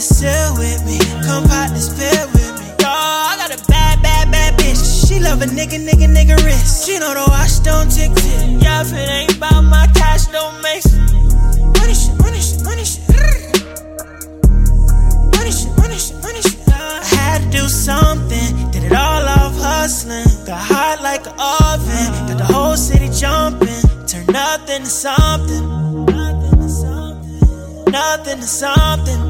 the seal with me. Come pop this pill with me. Yo, I got a bad, bad, bad bitch. She love a nigga, nigga, nigga wrist. She know the watch don't tick tick. Yeah, if it ain't about my cash, don't make sense. Money shit, money shit, money shit. Money shit, money shit, money shit. I had to do something, did it all off hustling. Got hot like an oven, got the whole city jumping. Turn nothing to something. Nothing to something. Nothing to something.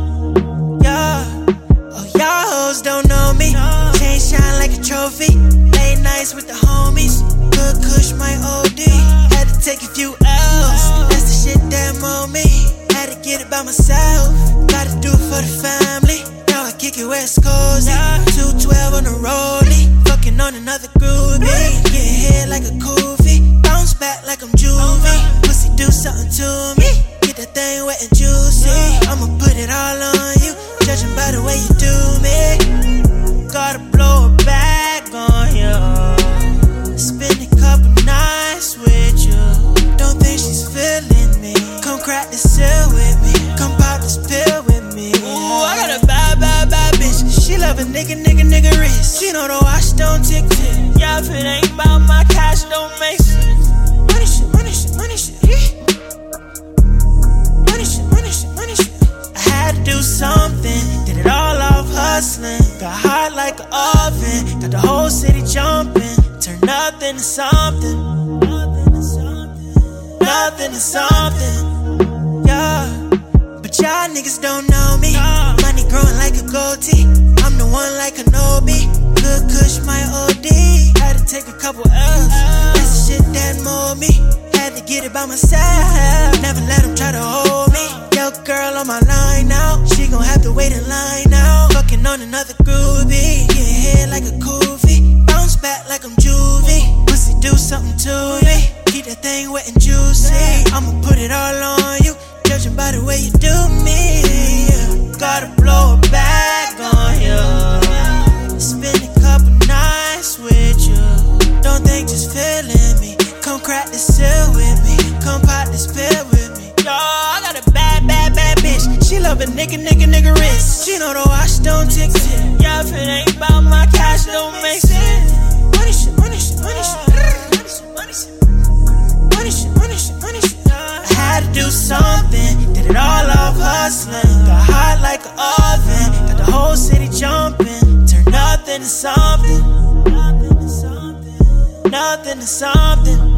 With the homies. Good kush, my OD. Had to take a few L's. That's the shit that mold me. Had to get it by myself. Gotta do it for the family. Now I kick it West Coast. 212 on the rollie. Fucking on another groovy. Getting hit like a koofy. Bounce back like I'm juvie. Pussy do something to me. Get that thing wet and juicy. I'ma put it all on you. Judging by the way you do bitch. A nigga, nigga, nigga wrist. She know the watch don't tick tick. Yeah, if it ain't about my cash, don't make sense. Money shit, money shit, money shit. Yeah. Money shit, money shit, money shit. I had to do something, did it all off hustling. Got hot like an oven, got the whole city jumping. Turn nothing to something. Nothing to something. Nothing to something. Get it by myself. Never let them try to hold me. Yo, girl on my line now. She gon' have to wait in line now. Fucking on another groovy. Getting hit like a koofy. Bounce back like I'm juvie. Pussy do something to me. Keep that thing wet and juicy. I'ma put it all on you. Judging by the way you do me. Love a nigga, nigga, nigga wrist. She know the watch don't tick tick. Yeah, if it ain't about my cash, don't make sense. Money shit. Money shit, money shit. Money shit, money shit, money shit. I had to do something, did it all off hustling. Got hot like an oven, got the whole city jumping. Turn nothing to something. Nothing to something. Nothing to something.